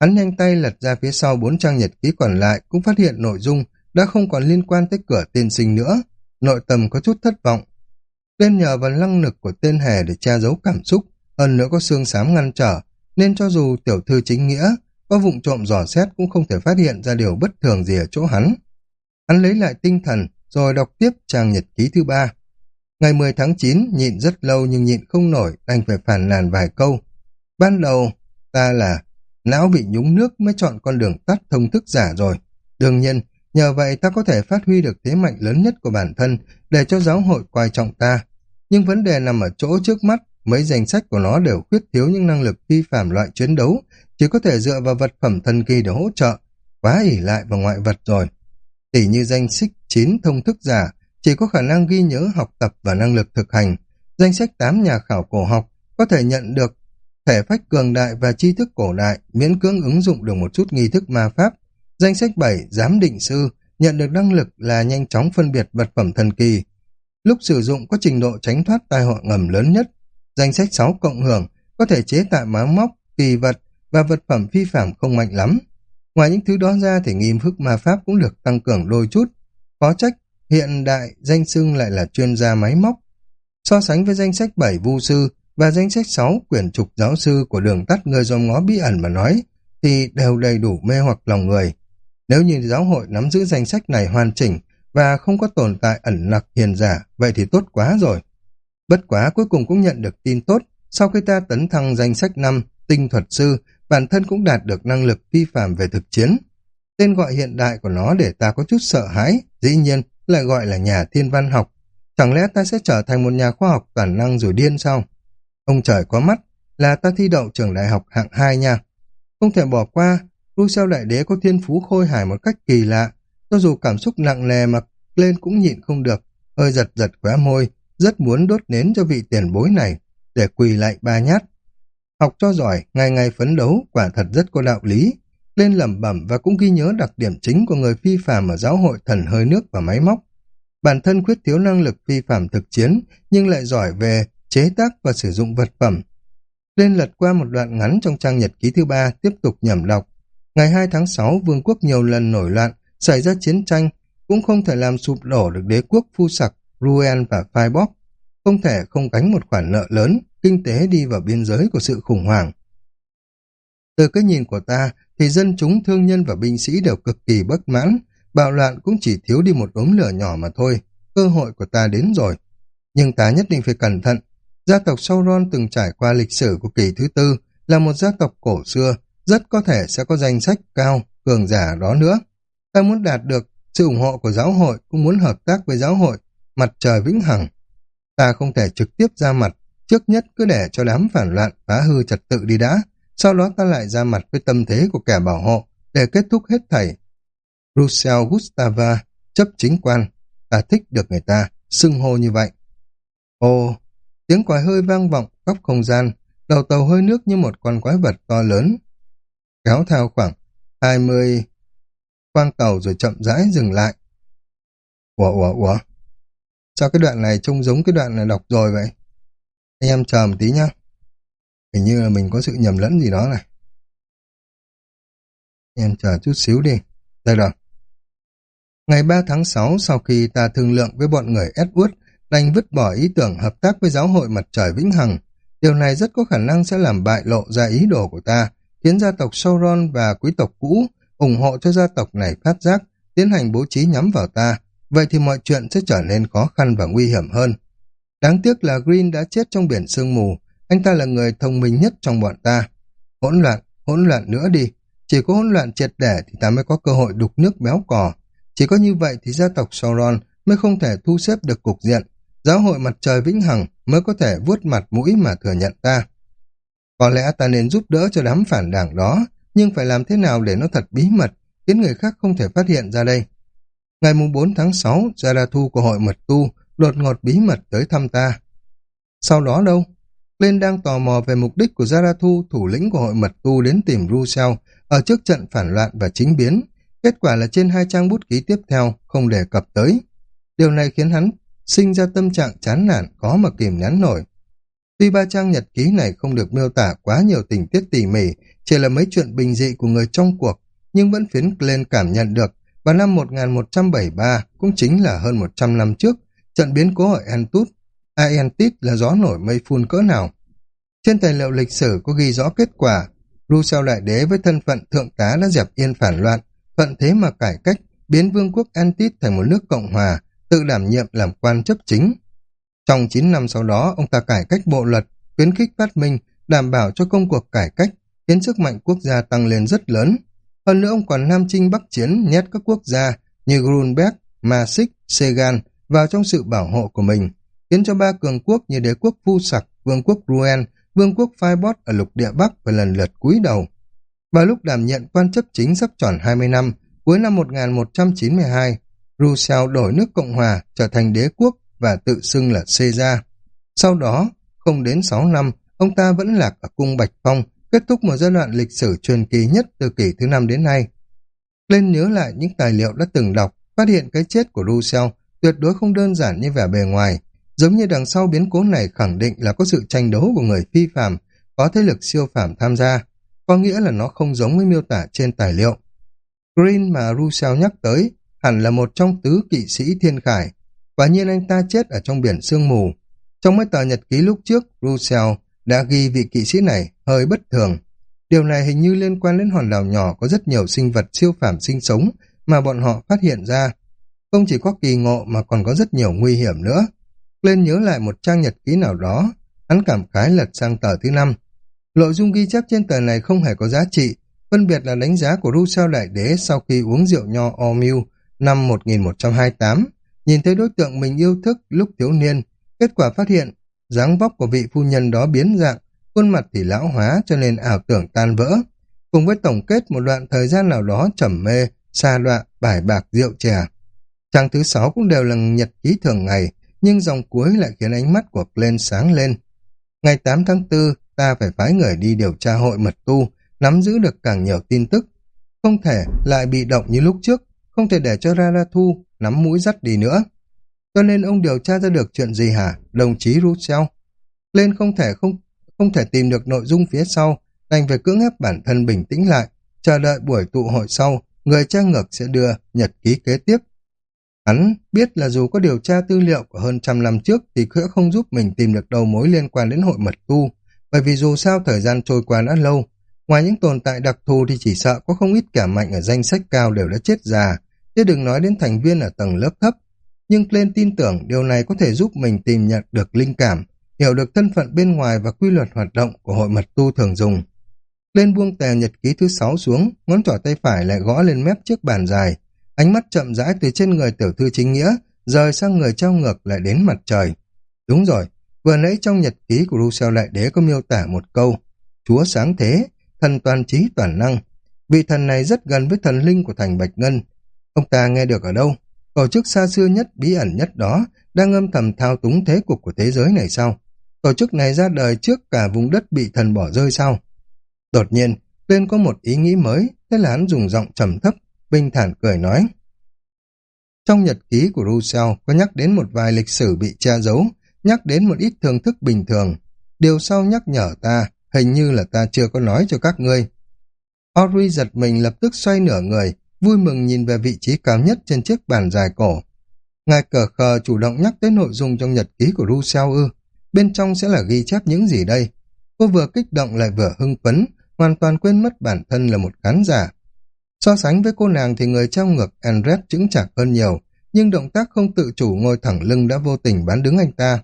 Hắn nhanh tay lật ra phía sau bốn trang nhật ký còn lại cũng phát hiện nội dung đã không còn liên quan tới cửa tiên sinh nữa. Nội tâm có chút thất vọng. Lên nhờ vào năng lực của tên hề để che giấu cảm xúc, hơn nữa có xương xám ngăn trở, nên cho dù tiểu thư chính nghĩa có vụng trộm dò xét cũng không thể phát hiện ra điều bất thường gì ở chỗ hắn. Hắn lấy lại tinh thần, rồi đọc tiếp trang nhật ký thứ ba. Ngày 10 tháng 9, nhịn rất lâu nhưng nhịn không nổi, đành phải phản nàn vài câu. Ban đầu, ta là não bị nhúng nước mới chọn con đường tắt thông thức giả rồi. Đương nhiên, nhờ vậy ta có thể phát huy được thế mạnh lớn nhất của bản thân để cho giáo hội quan trọng ta. Nhưng vấn đề nằm ở chỗ trước mắt, mấy danh sách của nó đều khuyết thiếu những năng lực phi phạm loại chiến đấu, chỉ có thể dựa vào vật phẩm thần kỳ để hỗ trợ, quá ỉ lại vào ngoại vật rồi. Tỷ như danh sách 9 thông thức giả, chỉ có khả năng ghi nhớ học tập và năng lực thực hành. Danh sách 8 nhà khảo cổ học có thể nhận được thể phách cường đại và tri thức cổ đại, miễn cưỡng ứng dụng được một chút nghi thức ma pháp. Danh sách 7 giám định sư nhận được năng lực là nhanh chóng phân biệt vật phẩm thần kỳ. Lúc sử dụng có trình độ tránh thoát tai họa ngầm lớn nhất. Danh sách 6 cộng hưởng có thể chế tạo máy móc, kỳ vật và vật phẩm phi phạm không mạnh lắm. Ngoài những thứ đó ra thì nghiêm phức ma pháp cũng được tăng cường đôi chút. Có trách, hiện đại danh xưng lại là chuyên gia máy móc. So sánh với danh sách 7 vu sư và danh sách 6 quyển trục giáo sư của đường tắt người dòm ngó bí ẩn mà nói, thì đều đầy đủ mê hoặc lòng người. Nếu như giáo hội nắm giữ danh sách này hoàn chỉnh và không có tồn tại ẩn nặc hiền giả, vậy thì tốt quá rồi. Bất quá cuối cùng cũng nhận được tin tốt, sau khi ta tấn thăng danh sách năm tinh thuật sư, bản thân cũng đạt được năng lực phi phạm về thực chiến. Tên gọi hiện đại của nó để ta có chút sợ hãi, dĩ nhiên lại gọi là nhà thiên văn học. Chẳng lẽ ta sẽ trở thành một nhà khoa học toàn năng rồi điên sao? Ông trời có mắt, là ta thi đậu trường đại học hạng 2 nha. Không thể bỏ qua, Rousseau đại đế có thiên phú khôi hài một cách kỳ lạ. Cho dù cảm xúc nặng nề mà lên cũng nhịn không được, hơi giật giật khóe môi, rất muốn đốt nến cho vị tiền bối này, để quỳ lại ba nhát. Học cho giỏi, ngày ngày phấn đấu, quả thật rất có đạo lý. Lên lẩm bẩm và cũng ghi nhớ đặc điểm chính của người phi phàm ở giáo hội thần hơi nước và máy móc. Bản thân khuyết thiếu năng lực phi phàm thực chiến, nhưng lại giỏi về chế tác và sử dụng vật phẩm. Lên lật qua một đoạn ngắn trong trang nhật ký thứ ba, tiếp tục nhẩm đọc. Ngày 2 tháng 6, vương quốc nhiều lần nổi loạn, xảy ra chiến tranh, cũng không thể làm sụp đổ được đế quốc phu sặc, Ruen và Phai Không thể không gánh một khoản nợ lớn, kinh tế đi vào biên giới của sự khủng hoảng. Từ cái nhìn của ta, thì dân chúng, thương nhân và binh sĩ đều cực kỳ bất mãn, bạo loạn cũng chỉ thiếu đi một ống lửa nhỏ mà thôi, cơ hội của ta đến rồi. Nhưng ta nhất định phải cẩn thận, gia tộc Sauron từng trải qua lịch sử của kỳ thứ tư, là một gia tộc cổ xưa, rất có thể sẽ có danh sách cao, cường giả đó nữa. Ta muốn đạt được sự ủng hộ của giáo hội, cũng muốn hợp tác với giáo hội, mặt trời vĩnh hằng. Ta không thể trực tiếp ra mặt, Trước nhất cứ để cho đám phản loạn phá hư trật tự đi đã, sau đó ta lại ra mặt với tâm thế của kẻ bảo hộ để kết thúc hết thảy. Rousseau Gustava, chấp chính quan, ta thích được người ta, xưng hô như vậy. Ô, Tiếng quái hơi vang vọng góc không gian, đầu tàu hơi nước như một con quái vật to lớn. Kéo theo khoảng 20 khoang tàu rồi chậm rãi dừng lại. Ủa, ủa, ủa? Sao cái đoạn này trông giống cái đoạn này đọc rồi vậy? Anh em chờ một tí nhá. Hình như là mình có sự nhầm lẫn gì đó này. Em chờ chút xíu đi. Đây rồi. Ngày 3 tháng 6, sau khi ta thương lượng với bọn người Edward, đành vứt bỏ ý tưởng hợp tác với giáo hội mặt trời Vĩnh Hằng. Điều này rất có khả năng sẽ làm bại lộ ra ý đồ của ta, khiến gia tộc Sauron và quý tộc cũ ủng hộ cho gia tộc này phát giác, tiến hành bố trí nhắm vào ta. Vậy thì mọi chuyện sẽ trở nên khó khăn và nguy hiểm hơn. Đáng tiếc là Green đã chết trong biển sương mù, anh ta là người thông minh nhất trong bọn ta. Hỗn loạn, hỗn loạn nữa đi. Chỉ có hỗn loạn triệt để thì ta mới có cơ hội đục nước béo cò. Chỉ có như vậy thì gia tộc Sauron mới không thể thu xếp được cục diện. Giáo hội mặt trời vĩnh hằng mới có thể vuốt mặt mũi mà thừa nhận ta. Có lẽ ta nên giúp đỡ cho đám phản đảng đó, nhưng phải làm thế nào để nó thật bí mật, khiến người khác không thể phát hiện ra đây. Ngày mùng 4 tháng 6, Gia Thu của hội mật tu đột ngột bí mật tới thăm ta. Sau đó đâu? Lên đang tò mò về mục đích của Zarathu, thủ lĩnh của hội mật tu đến tìm Rousseau ở trước trận phản loạn và chính biến. Kết quả là trên hai trang bút ký tiếp theo không đề cập tới. Điều này khiến hắn sinh ra tâm trạng chán nản khó mà kìm nén nổi. Tuy ba trang nhật ký này không được miêu tả quá nhiều tình tiết tỉ mỉ, chỉ là mấy chuyện bình dị của người trong cuộc, nhưng vẫn khiến Glenn cảm nhận được vào năm 1173, cũng chính là hơn 100 năm trước, trận biến cố ở Antut Aentit là gió nổi mây phun cỡ nào. Trên tài liệu lịch sử có ghi rõ kết quả, Rousseau Đại Đế với thân phận thượng tá đã dẹp yên phản loạn, thuận thế mà cải cách, biến vương quốc Antit thành một nước cộng hòa, tự đảm nhiệm làm quan chấp chính. Trong 9 năm sau đó, ông ta cải cách bộ luật, khuyến khích phát minh, đảm bảo cho công cuộc cải cách, khiến sức mạnh quốc gia tăng lên rất lớn. Hơn nữa ông còn nam chinh bắc chiến nhét các quốc gia như Grunberg, Masik, Segan vào trong sự bảo hộ của mình khiến cho ba cường quốc như đế quốc Phu Sặc, vương quốc Ruen, vương quốc Phaibot ở lục địa Bắc và lần lượt cúi đầu. Vào lúc đảm nhận quan chấp chính sắp tròn 20 năm, cuối năm 1192, Rousseau đổi nước Cộng Hòa trở thành đế quốc và tự xưng là Caesar. Sau đó, không đến 6 năm, ông ta vẫn lạc ở cung Bạch Phong, kết thúc một giai đoạn lịch sử truyền kỳ nhất từ kỷ thứ năm đến nay. Lên nhớ lại những tài liệu đã từng đọc, phát hiện cái chết của Russell tuyệt đối không đơn giản như vẻ bề ngoài, Giống như đằng sau biến cố này khẳng định là có sự tranh đấu của người phi phạm, có thế lực siêu phàm tham gia, có nghĩa là nó không giống với miêu tả trên tài liệu. Green mà Russell nhắc tới hẳn là một trong tứ kỵ sĩ thiên khải, quả nhiên anh ta chết ở trong biển sương mù. Trong mấy tờ nhật ký lúc trước, Russell đã ghi vị kỵ sĩ này hơi bất thường. Điều này hình như liên quan đến hòn đảo nhỏ có rất nhiều sinh vật siêu phàm sinh sống mà bọn họ phát hiện ra. Không chỉ có kỳ ngộ mà còn có rất nhiều nguy hiểm nữa lên nhớ lại một trang nhật ký nào đó, hắn cảm khái lật sang tờ thứ năm. Nội dung ghi chép trên tờ này không hề có giá trị, phân biệt là đánh giá của Rousseau Đại Đế sau khi uống rượu nho O'Meal năm 1128, nhìn thấy đối tượng mình yêu thích lúc thiếu niên, kết quả phát hiện dáng vóc của vị phu nhân đó biến dạng, khuôn mặt thì lão hóa cho nên ảo tưởng tan vỡ. Cùng với tổng kết một đoạn thời gian nào đó trầm mê, xa đoạn, bài bạc rượu chè. Trang thứ sáu cũng đều là nhật ký thường ngày, nhưng dòng cuối lại khiến ánh mắt của Glenn sáng lên. Ngày 8 tháng 4, ta phải phái người đi điều tra hội mật tu, nắm giữ được càng nhiều tin tức. Không thể lại bị động như lúc trước, không thể để cho Rarathu nắm mũi dắt đi nữa. Cho nên ông điều tra ra được chuyện gì hả, đồng chí Rousseau? Lên không thể không không thể tìm được nội dung phía sau, đành phải cưỡng ép bản thân bình tĩnh lại, chờ đợi buổi tụ hội sau, người cha ngược sẽ đưa nhật ký kế tiếp Hắn biết là dù có điều tra tư liệu của hơn trăm năm trước thì cũng không giúp mình tìm được đầu mối liên quan đến hội mật tu, bởi vì dù sao thời gian trôi qua đã lâu, ngoài những tồn tại đặc thù thì chỉ sợ có không ít kẻ mạnh ở danh sách cao đều đã chết già, chứ đừng nói đến thành viên ở tầng lớp thấp. Nhưng lên tin tưởng điều này có thể giúp mình tìm nhận được linh cảm, hiểu được thân phận bên ngoài và quy luật hoạt động của hội mật tu thường dùng. Lên buông tờ nhật ký thứ sáu xuống, ngón trỏ tay phải lại gõ lên mép chiếc bàn dài, Ánh mắt chậm rãi từ trên người tiểu thư chính nghĩa, rời sang người trao ngược lại đến mặt trời. Đúng rồi, vừa nãy trong nhật ký của Rousseau Đại Đế có miêu tả một câu, Chúa sáng thế, thần toàn trí toàn năng. Vị thần này rất gần với thần linh của thành Bạch Ngân. Ông ta nghe được ở đâu? Tổ chức xa xưa nhất, bí ẩn nhất đó, đang âm thầm thao túng thế cục của thế giới này sao? Tổ chức này ra đời trước cả vùng đất bị thần bỏ rơi sao? Đột nhiên, tên có một ý nghĩ mới, thế là hắn dùng giọng trầm thấp, bình thản cười nói. Trong nhật ký của Rousseau có nhắc đến một vài lịch sử bị che giấu, nhắc đến một ít thưởng thức bình thường. Điều sau nhắc nhở ta, hình như là ta chưa có nói cho các ngươi. Audrey giật mình lập tức xoay nửa người, vui mừng nhìn về vị trí cao nhất trên chiếc bàn dài cổ. Ngài cờ khờ chủ động nhắc tới nội dung trong nhật ký của Rousseau ư. Bên trong sẽ là ghi chép những gì đây? Cô vừa kích động lại vừa hưng phấn, hoàn toàn quên mất bản thân là một khán giả. So sánh với cô nàng thì người trao ngược Andret chứng chạc hơn nhiều, nhưng động tác không tự chủ ngồi thẳng lưng đã vô tình bán đứng anh ta.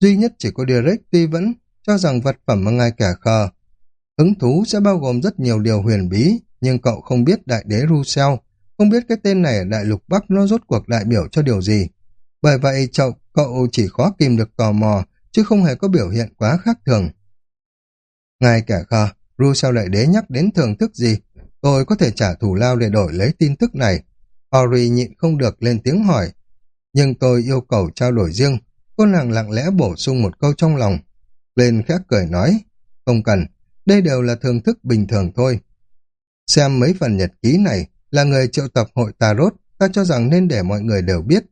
Duy nhất chỉ có Derek tuy vẫn cho rằng vật phẩm mà ngài cả khờ. Hứng thú sẽ bao gồm rất nhiều điều huyền bí, nhưng cậu không biết đại đế Rousseau, không biết cái tên này ở đại lục Bắc nó rốt cuộc đại biểu cho điều gì. Bởi vậy cậu, cậu chỉ khó kìm được tò mò, chứ không hề có biểu hiện quá khác thường. ngay cả khờ, Rousseau đại đế nhắc đến thưởng thức gì, tôi có thể trả thù lao để đổi lấy tin tức này. Ori nhịn không được lên tiếng hỏi. Nhưng tôi yêu cầu trao đổi riêng, cô nàng lặng lẽ bổ sung một câu trong lòng. Lên khẽ cười nói, không cần, đây đều là thưởng thức bình thường thôi. Xem mấy phần nhật ký này là người triệu tập hội Tarot, ta cho rằng nên để mọi người đều biết.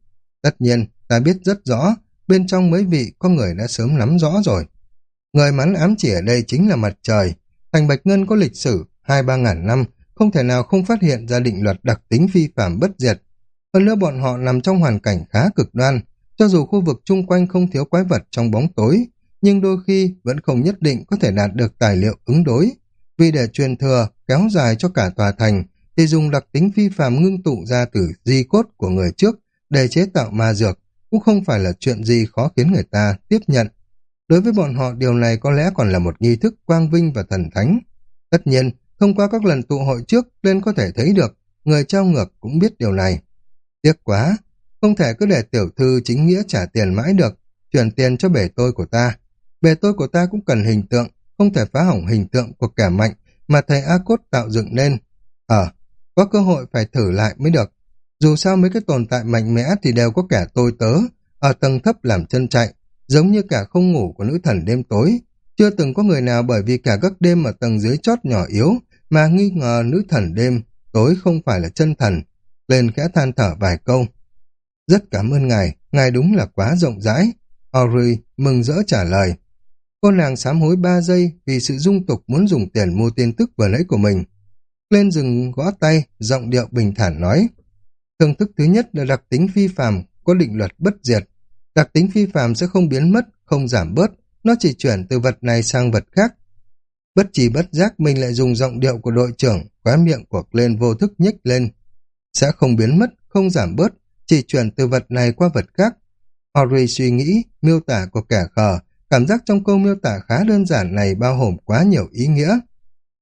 Tất nhiên, ta biết rất rõ, bên trong mấy vị có người đã sớm nắm rõ rồi. Người mắn ám chỉ ở đây chính là mặt trời. Thành Bạch Ngân có lịch sử hai ba ngàn năm, không thể nào không phát hiện ra định luật đặc tính phi phạm bất diệt. Hơn nữa bọn họ nằm trong hoàn cảnh khá cực đoan, cho dù khu vực chung quanh không thiếu quái vật trong bóng tối, nhưng đôi khi vẫn không nhất định có thể đạt được tài liệu ứng đối. Vì để truyền thừa, kéo dài cho cả tòa thành, thì dùng đặc tính phi phạm ngưng tụ ra từ di cốt của người trước để chế tạo ma dược, cũng không phải là chuyện gì khó khiến người ta tiếp nhận. Đối với bọn họ điều này có lẽ còn là một nghi thức quang vinh và thần thánh. Tất nhiên, thông qua các lần tụ hội trước, nên có thể thấy được, người trao ngược cũng biết điều này. Tiếc quá, không thể cứ để tiểu thư chính nghĩa trả tiền mãi được, chuyển tiền cho bể tôi của ta. Bề tôi của ta cũng cần hình tượng, không thể phá hỏng hình tượng của kẻ mạnh mà thầy A Cốt tạo dựng nên. Ờ, có cơ hội phải thử lại mới được. Dù sao mấy cái tồn tại mạnh mẽ thì đều có kẻ tôi tớ, ở tầng thấp làm chân chạy, giống như cả không ngủ của nữ thần đêm tối. Chưa từng có người nào bởi vì cả các đêm ở tầng dưới chót nhỏ yếu mà nghi ngờ nữ thần đêm tối không phải là chân thần. Lên khẽ than thở vài câu. Rất cảm ơn ngài, ngài đúng là quá rộng rãi. Ori mừng rỡ trả lời. Cô nàng sám hối ba giây vì sự dung tục muốn dùng tiền mua tin tức vừa nãy của mình. Lên rừng gõ tay, giọng điệu bình thản nói. Thưởng thức thứ nhất là đặc tính phi phàm có định luật bất diệt. Đặc tính phi phàm sẽ không biến mất, không giảm bớt, nó chỉ chuyển từ vật này sang vật khác. Bất chỉ bất giác mình lại dùng giọng điệu của đội trưởng, khóa miệng của lên vô thức nhếch lên. Sẽ không biến mất, không giảm bớt, chỉ chuyển từ vật này qua vật khác. Ori suy nghĩ, miêu tả của kẻ khờ, Cảm giác trong câu miêu tả khá đơn giản này bao gồm quá nhiều ý nghĩa.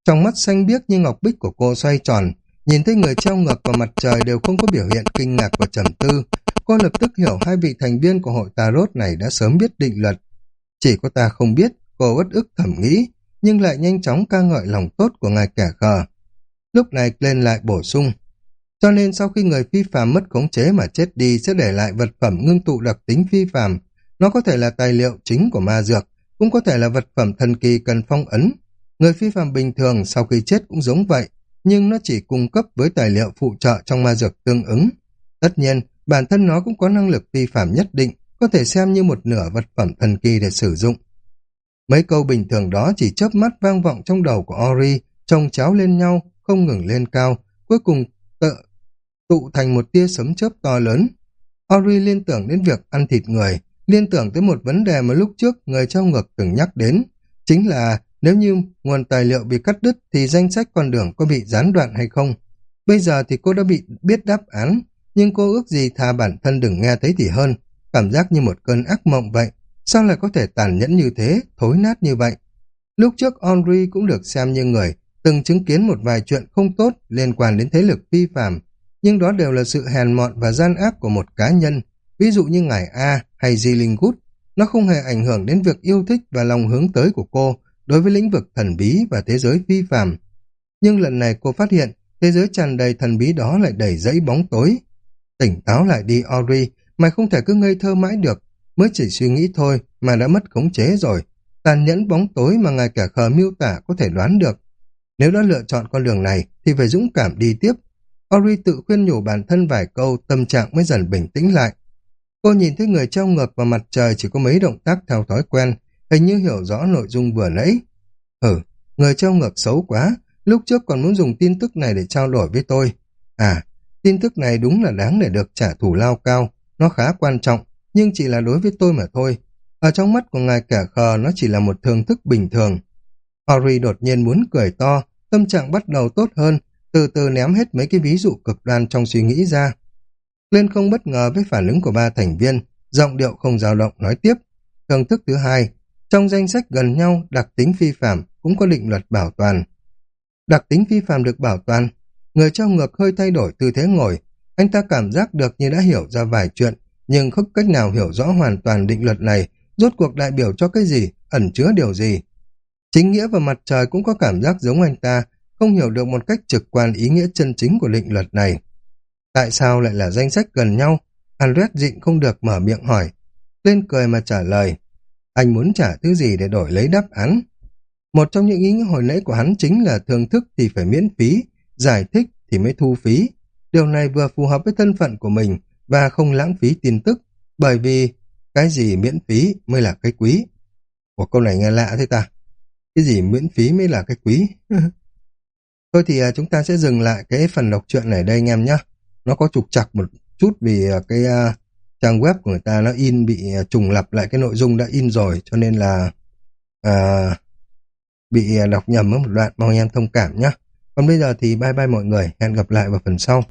Trong mắt xanh biếc như ngọc bích của cô xoay tròn, nhìn thấy người treo ngược vào mặt trời đều không có biểu hiện kinh ngạc và trầm tư. Cô lập tức hiểu hai vị thành viên của hội Tarot này đã sớm biết định luật. Chỉ có ta không biết, cô bất ức thẩm nghĩ, nhưng lại nhanh chóng ca ngợi lòng tốt của ngài kẻ khờ. Lúc này lên lại bổ sung. Cho nên sau khi người phi phàm mất khống chế mà chết đi sẽ để lại vật phẩm ngưng tụ đặc tính phi phàm, nó có thể là tài liệu chính của ma dược, cũng có thể là vật phẩm thần kỳ cần phong ấn. Người phi phạm bình thường sau khi chết cũng giống vậy, nhưng nó chỉ cung cấp với tài liệu phụ trợ trong ma dược tương ứng. Tất nhiên, bản thân nó cũng có năng lực phi phạm nhất định, có thể xem như một nửa vật phẩm thần kỳ để sử dụng. Mấy câu bình thường đó chỉ chớp mắt vang vọng trong đầu của Ori, trông cháo lên nhau, không ngừng lên cao, cuối cùng tự tụ thành một tia sấm chớp to lớn. Ori liên tưởng đến việc ăn thịt người, liên tưởng tới một vấn đề mà lúc trước người trao ngược từng nhắc đến, chính là nếu như nguồn tài liệu bị cắt đứt thì danh sách con đường có bị gián đoạn hay không. Bây giờ thì cô đã bị biết đáp án, nhưng cô ước gì thà bản thân đừng nghe thấy thì hơn, cảm giác như một cơn ác mộng vậy. Sao lại có thể tàn nhẫn như thế, thối nát như vậy? Lúc trước Henri cũng được xem như người từng chứng kiến một vài chuyện không tốt liên quan đến thế lực phi phạm, nhưng đó đều là sự hèn mọn và gian ác của một cá nhân, ví dụ như ngài A hay Di Linh Gút, nó không hề ảnh hưởng đến việc yêu thích và lòng hướng tới của cô đối với lĩnh vực thần bí và thế giới phi phàm. Nhưng lần này cô phát hiện thế giới tràn đầy thần bí đó lại đầy dẫy bóng tối. Tỉnh táo lại đi Ori, mày không thể cứ ngây thơ mãi được. mới chỉ suy nghĩ thôi mà đã mất khống chế rồi. Tàn nhẫn bóng tối mà ngài cả khờ miêu tả có thể đoán được. Nếu đã lựa chọn con đường này thì phải dũng cảm đi tiếp. Ori tự khuyên nhủ bản thân vài câu tâm trạng mới dần bình tĩnh lại. Cô nhìn thấy người treo ngược vào mặt trời chỉ có mấy động tác theo thói quen, hình như hiểu rõ nội dung vừa nãy. Ừ, người treo ngược xấu quá, lúc trước còn muốn dùng tin tức này để trao đổi với tôi. À, tin tức này đúng là đáng để được trả thù lao cao, nó khá quan trọng, nhưng chỉ là đối với tôi mà thôi. Ở trong mắt của ngài cả khờ nó chỉ là một thường thức bình thường. Ori đột nhiên muốn cười to, tâm trạng bắt đầu tốt hơn, từ từ ném hết mấy cái ví dụ cực đoan trong suy nghĩ ra. Lên không bất ngờ với phản ứng của ba thành viên, giọng điệu không dao động nói tiếp. Cường thức thứ hai, trong danh sách gần nhau, đặc tính phi phạm cũng có định luật bảo toàn. Đặc tính phi phạm được bảo toàn, người trao ngược hơi thay đổi tư thế ngồi, anh ta cảm giác được như đã hiểu ra vài chuyện, nhưng không cách nào hiểu rõ hoàn toàn định luật này, rốt cuộc đại biểu cho cái gì, ẩn chứa điều gì. Chính nghĩa và mặt trời cũng có cảm giác giống anh ta, không hiểu được một cách trực quan ý nghĩa chân chính của định luật này. Tại sao lại là danh sách gần nhau? Andres dịnh không được mở miệng hỏi. Lên cười mà trả lời. Anh muốn trả thứ gì để đổi lấy đáp án? Một trong những ý nghĩa hồi nãy của hắn chính là thưởng thức thì phải miễn phí, giải thích thì mới thu phí. Điều này vừa phù hợp với thân phận của mình và không lãng phí tin tức, bởi vì cái gì miễn phí mới là cái quý. Ủa câu này nghe lạ thế ta? Cái gì miễn phí mới là cái quý? Thôi thì à, chúng ta sẽ dừng lại cái phần đọc truyện này đây anh em nhé. Nó có trục chặt một chút vì à, cái uh, trang web của người ta nó in bị à, trùng lập lại cái nội dung đã in rồi cho nên là uh, bị đọc nhầm ở một đoạn mong anh em thông cảm nhé. Còn bây giờ thì bye bye mọi người, hẹn gặp lại vào phần sau.